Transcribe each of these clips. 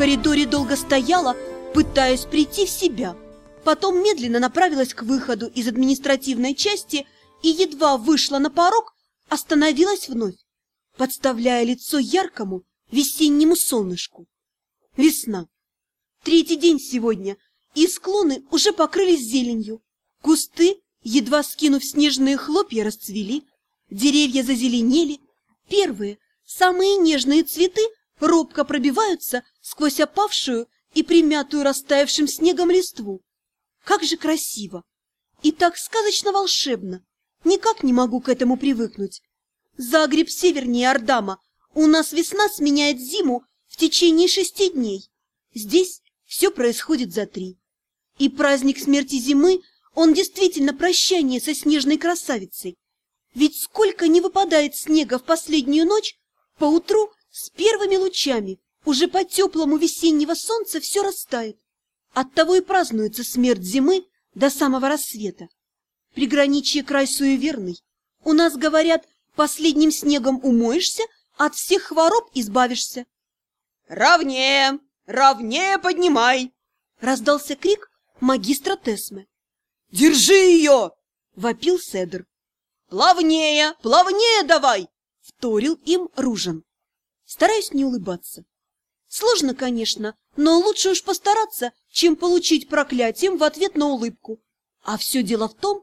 коридоре долго стояла, пытаясь прийти в себя. Потом медленно направилась к выходу из административной части и едва вышла на порог, остановилась вновь, подставляя лицо яркому весеннему солнышку. Весна. Третий день сегодня, и склоны уже покрылись зеленью. Кусты, едва скинув снежные хлопья, расцвели, деревья зазеленели. Первые, самые нежные цветы робко пробиваются сквозь опавшую и примятую растаявшим снегом листву. Как же красиво! И так сказочно волшебно! Никак не могу к этому привыкнуть. Загреб севернее Ардама. У нас весна сменяет зиму в течение шести дней. Здесь все происходит за три. И праздник смерти зимы, он действительно прощание со снежной красавицей. Ведь сколько не выпадает снега в последнюю ночь, поутру с первыми лучами, уже по теплому весеннего солнца все растает. Оттого и празднуется смерть зимы до самого рассвета. Приграничье край суеверный. У нас говорят, последним снегом умоешься, от всех хвороб избавишься. «Ровнее! Ровнее поднимай!» Раздался крик магистра Тесмы. «Держи ее!» — вопил Седр. «Плавнее! Плавнее давай!» — вторил им Ружин. Стараюсь не улыбаться. Сложно, конечно, но лучше уж постараться, чем получить проклятием в ответ на улыбку. А все дело в том,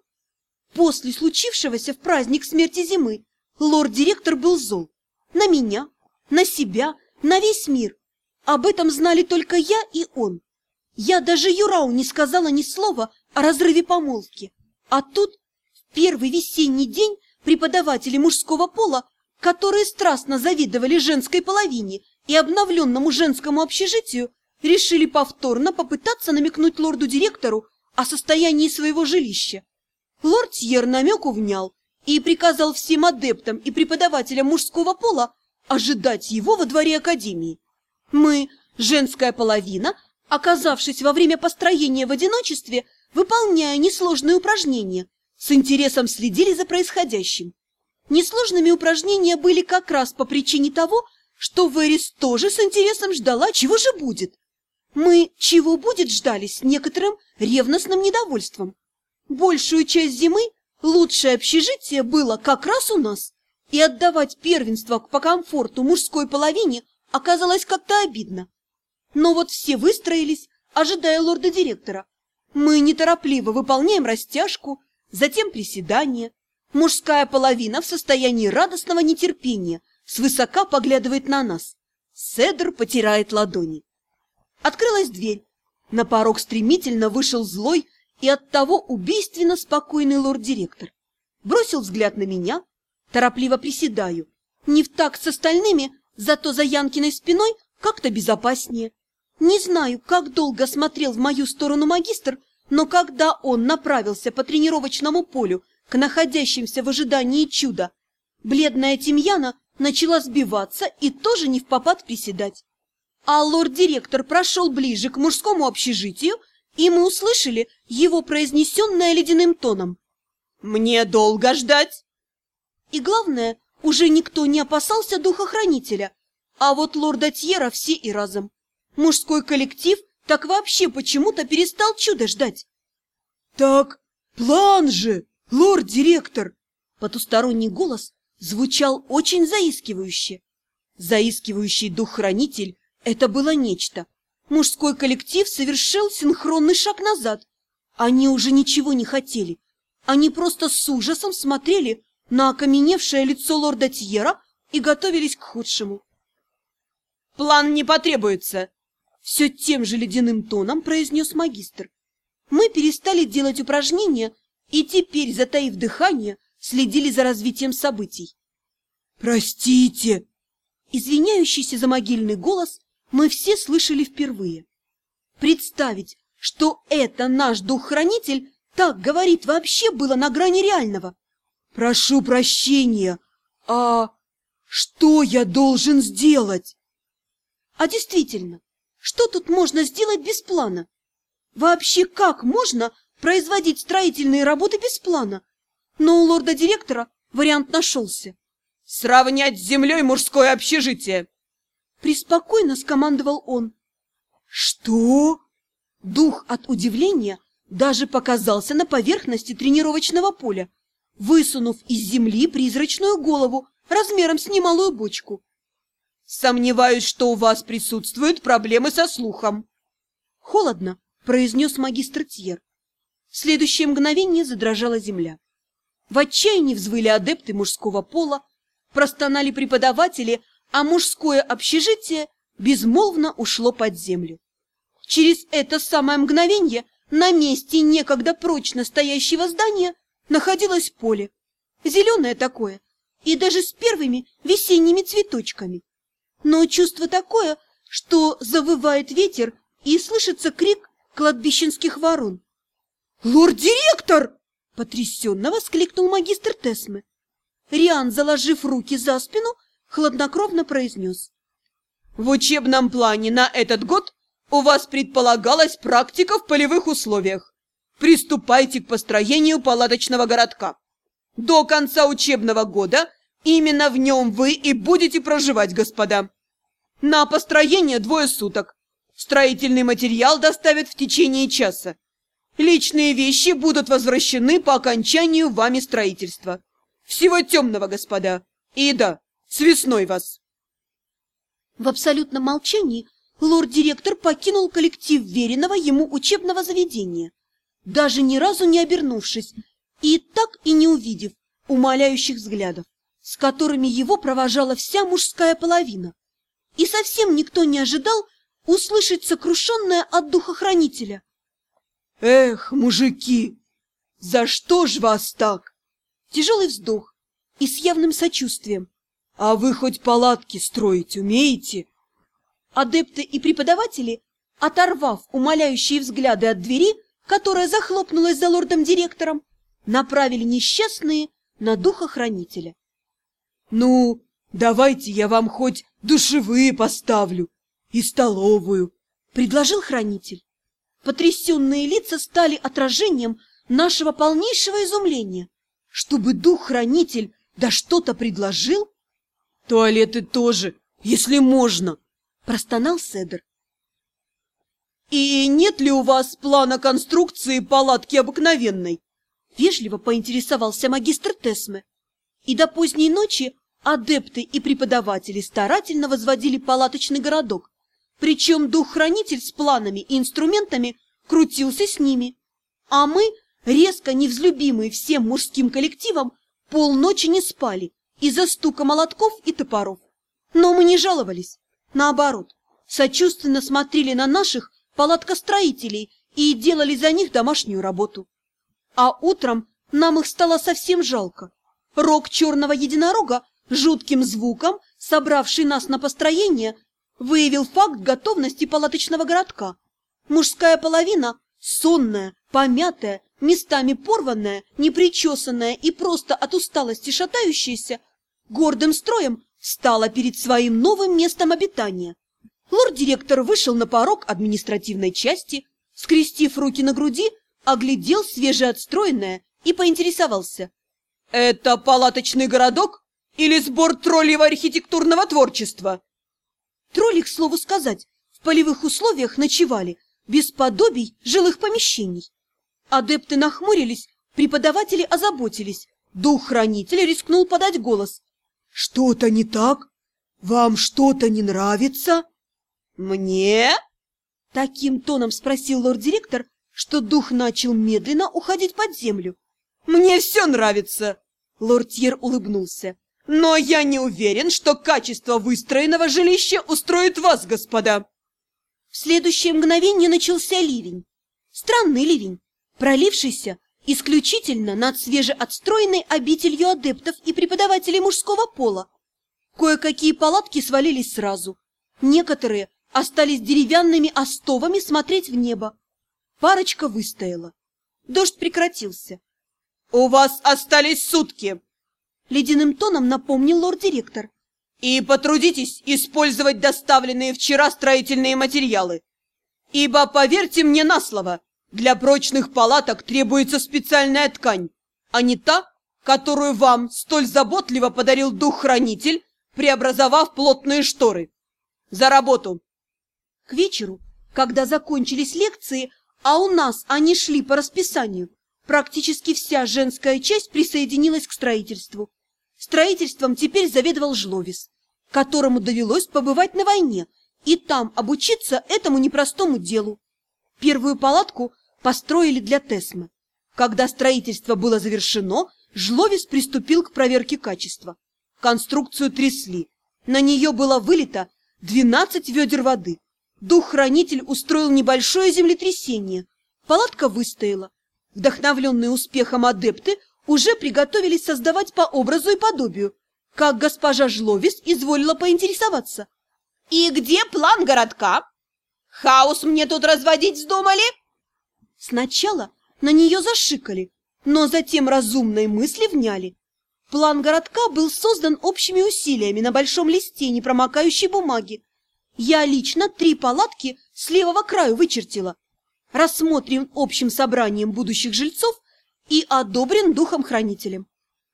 после случившегося в праздник смерти зимы лорд-директор был зол. На меня, на себя, на весь мир. Об этом знали только я и он. Я даже Юрау не сказала ни слова о разрыве помолвки. А тут, в первый весенний день, преподаватели мужского пола которые страстно завидовали женской половине и обновленному женскому общежитию, решили повторно попытаться намекнуть лорду-директору о состоянии своего жилища. Лорд Тьер намеку внял и приказал всем адептам и преподавателям мужского пола ожидать его во дворе академии. Мы, женская половина, оказавшись во время построения в одиночестве, выполняя несложные упражнения, с интересом следили за происходящим. Несложными упражнения были как раз по причине того, что Верис тоже с интересом ждала, чего же будет. Мы чего будет ждали с некоторым ревностным недовольством. Большую часть зимы лучшее общежитие было как раз у нас, и отдавать первенство по комфорту мужской половине оказалось как-то обидно. Но вот все выстроились, ожидая лорда-директора. Мы неторопливо выполняем растяжку, затем приседание, Мужская половина в состоянии радостного нетерпения свысока поглядывает на нас. Седр потирает ладони. Открылась дверь. На порог стремительно вышел злой и оттого убийственно спокойный лорд-директор. Бросил взгляд на меня, торопливо приседаю. Не в такт с остальными, зато за Янкиной спиной как-то безопаснее. Не знаю, как долго смотрел в мою сторону магистр, но когда он направился по тренировочному полю к находящимся в ожидании чуда, бледная Тимьяна начала сбиваться и тоже не в попад приседать. А лорд-директор прошел ближе к мужскому общежитию, и мы услышали его произнесенное ледяным тоном. «Мне долго ждать?» И главное, уже никто не опасался духохранителя, а вот лорда Тьера все и разом. Мужской коллектив так вообще почему-то перестал чудо ждать. «Так план же!» «Лорд-директор!» Потусторонний голос звучал очень заискивающе. Заискивающий дух-хранитель — это было нечто. Мужской коллектив совершил синхронный шаг назад. Они уже ничего не хотели. Они просто с ужасом смотрели на окаменевшее лицо лорда Тьера и готовились к худшему. «План не потребуется!» Все тем же ледяным тоном произнес магистр. Мы перестали делать упражнения, и теперь, затаив дыхание, следили за развитием событий. «Простите!» Извиняющийся за могильный голос мы все слышали впервые. Представить, что это наш дух-хранитель так говорит, вообще было на грани реального. «Прошу прощения! А что я должен сделать?» А действительно, что тут можно сделать без плана? Вообще как можно производить строительные работы без плана. Но у лорда-директора вариант нашелся. «Сравнять с землей мужское общежитие!» Приспокойно скомандовал он. Что? Дух от удивления даже показался на поверхности тренировочного поля, высунув из земли призрачную голову размером с немалую бочку. «Сомневаюсь, что у вас присутствуют проблемы со слухом». «Холодно», — произнес магистр Тьер. В следующее мгновение задрожала земля. В отчаянии взвыли адепты мужского пола, простонали преподаватели, а мужское общежитие безмолвно ушло под землю. Через это самое мгновение на месте некогда прочно стоящего здания находилось поле, зеленое такое, и даже с первыми весенними цветочками. Но чувство такое, что завывает ветер и слышится крик кладбищенских ворон. «Лорд-директор!» — потрясенно воскликнул магистр Тесмы. Риан, заложив руки за спину, хладнокровно произнес. «В учебном плане на этот год у вас предполагалась практика в полевых условиях. Приступайте к построению палаточного городка. До конца учебного года именно в нем вы и будете проживать, господа. На построение двое суток. Строительный материал доставят в течение часа. Личные вещи будут возвращены по окончанию вами строительства. Всего темного, господа. И да, с весной вас. В абсолютном молчании лорд-директор покинул коллектив веренного ему учебного заведения, даже ни разу не обернувшись и так и не увидев умоляющих взглядов, с которыми его провожала вся мужская половина. И совсем никто не ожидал услышать сокрушенное от духохранителя. «Эх, мужики, за что ж вас так?» Тяжелый вздох и с явным сочувствием. «А вы хоть палатки строить умеете?» Адепты и преподаватели, оторвав умоляющие взгляды от двери, которая захлопнулась за лордом-директором, направили несчастные на духохранителя. «Ну, давайте я вам хоть душевые поставлю и столовую», — предложил хранитель. Потрясенные лица стали отражением нашего полнейшего изумления. Чтобы дух-хранитель да что-то предложил? Туалеты тоже, если можно, простонал Седер. И нет ли у вас плана конструкции палатки обыкновенной? Вежливо поинтересовался магистр Тесме. И до поздней ночи адепты и преподаватели старательно возводили палаточный городок, причем дух-хранитель с планами и инструментами крутился с ними. А мы, резко невзлюбимые всем мужским коллективом, полночи не спали из-за стука молотков и топоров. Но мы не жаловались. Наоборот, сочувственно смотрели на наших палаткостроителей и делали за них домашнюю работу. А утром нам их стало совсем жалко. Рог черного единорога, жутким звуком, собравший нас на построение, выявил факт готовности палаточного городка. Мужская половина, сонная, помятая, местами порванная, непричесанная и просто от усталости шатающаяся, гордым строем стала перед своим новым местом обитания. Лорд-директор вышел на порог административной части, скрестив руки на груди, оглядел свежеотстроенное и поинтересовался. «Это палаточный городок или сбор троллевого архитектурного творчества?» Тролли, к слову сказать, в полевых условиях ночевали, без подобий жилых помещений. Адепты нахмурились, преподаватели озаботились, дух-хранитель рискнул подать голос. «Что-то не так? Вам что-то не нравится?» «Мне?» Таким тоном спросил лорд-директор, что дух начал медленно уходить под землю. «Мне все нравится!» Лортьер улыбнулся. Но я не уверен, что качество выстроенного жилища устроит вас, господа. В следующее мгновение начался ливень. Странный ливень, пролившийся исключительно над свежеотстроенной обителью адептов и преподавателей мужского пола. Кое-какие палатки свалились сразу. Некоторые остались деревянными остовами смотреть в небо. Парочка выстояла. Дождь прекратился. «У вас остались сутки!» Ледяным тоном напомнил лорд-директор. «И потрудитесь использовать доставленные вчера строительные материалы. Ибо, поверьте мне на слово, для прочных палаток требуется специальная ткань, а не та, которую вам столь заботливо подарил дух-хранитель, преобразовав плотные шторы. За работу!» К вечеру Когда закончились лекции, а у нас они шли по расписанию, практически вся женская часть присоединилась к строительству. Строительством теперь заведовал Жловис, которому довелось побывать на войне и там обучиться этому непростому делу. Первую палатку построили для Тесмы. Когда строительство было завершено, Жловис приступил к проверке качества. Конструкцию трясли. На нее было вылито 12 ведер воды. Дух-хранитель устроил небольшое землетрясение. Палатка выстояла. Вдохновленные успехом адепты уже приготовились создавать по образу и подобию, как госпожа Жловис изволила поинтересоваться. «И где план городка? Хаос мне тут разводить вздумали?» Сначала на нее зашикали, но затем разумные мысли вняли. План городка был создан общими усилиями на большом листе непромокающей бумаги. Я лично три палатки с левого краю вычертила. Рассмотрен общим собранием будущих жильцов и одобрен духом-хранителем.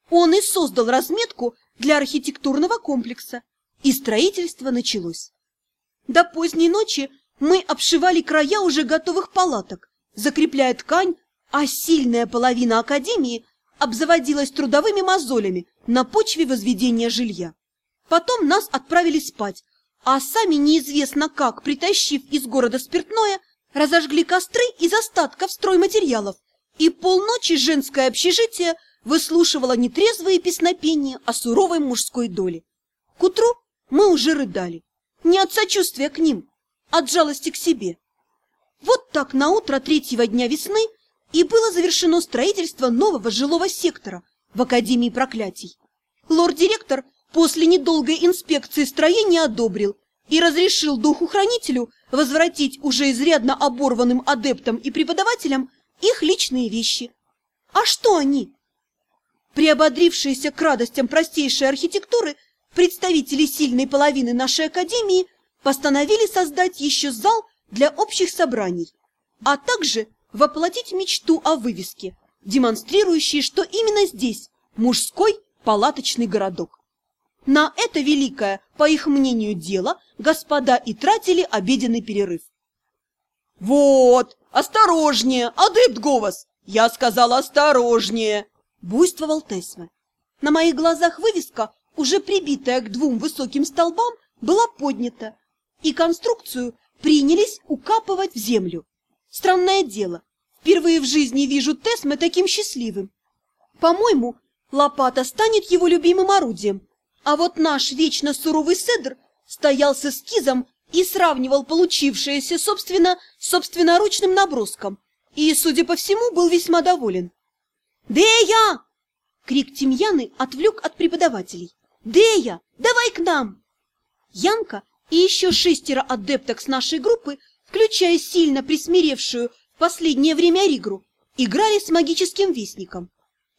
Он и создал разметку для архитектурного комплекса, и строительство началось. До поздней ночи мы обшивали края уже готовых палаток, закрепляя ткань, а сильная половина академии обзаводилась трудовыми мозолями на почве возведения жилья. Потом нас отправили спать, а сами неизвестно как, притащив из города спиртное, разожгли костры из остатков стройматериалов, и полночи женское общежитие выслушивало нетрезвые песнопения о суровой мужской доле. К утру мы уже рыдали, не от сочувствия к ним, а от жалости к себе. Вот так на утро третьего дня весны и было завершено строительство нового жилого сектора в Академии проклятий. Лорд-директор после недолгой инспекции строения одобрил и разрешил духу-хранителю возвратить уже изрядно оборванным адептам и преподавателям их личные вещи. А что они? Приободрившиеся к радостям простейшей архитектуры, представители сильной половины нашей академии постановили создать еще зал для общих собраний, а также воплотить мечту о вывеске, демонстрирующей, что именно здесь мужской палаточный городок. На это великое, по их мнению, дело господа и тратили обеденный перерыв. «Вот, осторожнее, адепт Говас! Я сказала осторожнее!» буйствовал Тесме. На моих глазах вывеска, уже прибитая к двум высоким столбам, была поднята, и конструкцию принялись укапывать в землю. Странное дело, впервые в жизни вижу Тесме таким счастливым. По-моему, лопата станет его любимым орудием, а вот наш вечно суровый Седр стоял с эскизом и сравнивал получившееся, собственно, собственноручным наброском, и, судя по всему, был весьма доволен. «Дея!» Крик Тимьяны отвлек от преподавателей. «Дея, давай к нам!» Янка и еще шестеро адепток с нашей группы, включая сильно присмиревшую в последнее время Ригру, играли с магическим вестником.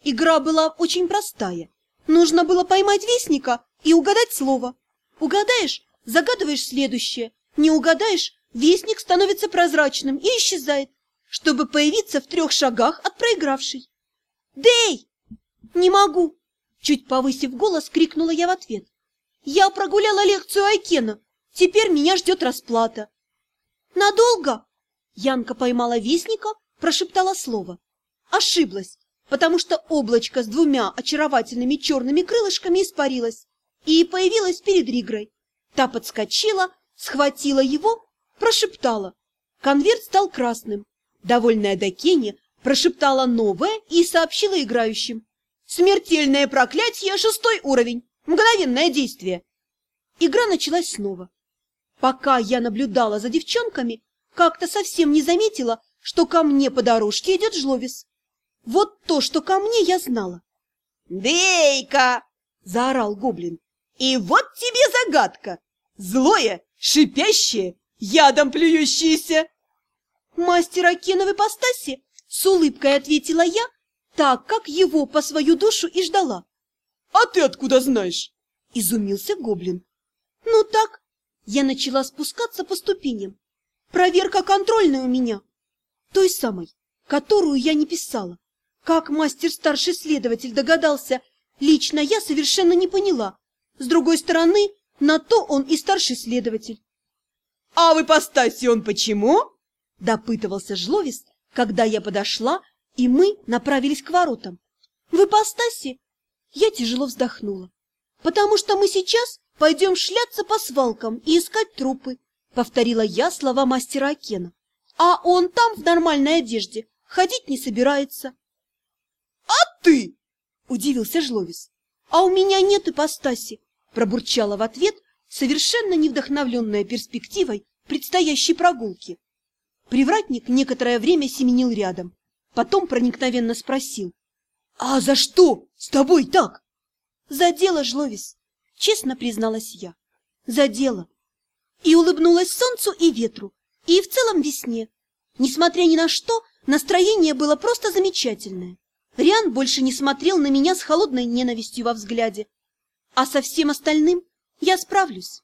Игра была очень простая. Нужно было поймать вестника и угадать слово. Угадаешь – загадываешь следующее. Не угадаешь – вестник становится прозрачным и исчезает, чтобы появиться в трех шагах от проигравшей. «Дэй!» «Не могу!» Чуть повысив голос, крикнула я в ответ. «Я прогуляла лекцию Айкена. Теперь меня ждет расплата». «Надолго?» Янка поймала вестника, прошептала слово. Ошиблась, потому что облачко с двумя очаровательными черными крылышками испарилось и появилась перед Ригрой. Та подскочила, схватила его, прошептала. Конверт стал красным. Довольная Дакенья прошептала новое и сообщила играющим. «Смертельное проклятие, шестой уровень, мгновенное действие». Игра началась снова. Пока я наблюдала за девчонками, как-то совсем не заметила, что ко мне по дорожке идет жловис. Вот то, что ко мне, я знала. «Дейка!» — заорал гоблин. «И вот тебе загадка! Злое, шипящее, ядом плюющееся!» «Мастер Акена в ипостаси с улыбкой ответила я, так как его по свою душу и ждала. «А ты откуда знаешь?» – изумился гоблин. «Ну так, я начала спускаться по ступеням. Проверка контрольная у меня, той самой, которую я не писала. Как мастер-старший следователь догадался, лично я совершенно не поняла. С другой стороны, на то он и старший следователь. А в ипостаси он почему? Допытывался Жловис, когда я подошла, и мы направились к воротам. В ипостаси я тяжело вздохнула. Потому что мы сейчас пойдем шляться по свалкам и искать трупы, повторила я слова мастера Акена. А он там в нормальной одежде ходить не собирается. А ты? Удивился Жловис. А у меня нет ипостаси, пробурчала в ответ, совершенно не вдохновленная перспективой предстоящей прогулки. Привратник некоторое время семенил рядом, потом проникновенно спросил. — А за что с тобой так? — За дело, Жловис, — честно призналась я. — За дело. И улыбнулась солнцу и ветру, и в целом весне. Несмотря ни на что, настроение было просто замечательное. Риан больше не смотрел на меня с холодной ненавистью во взгляде. А со всем остальным я справлюсь.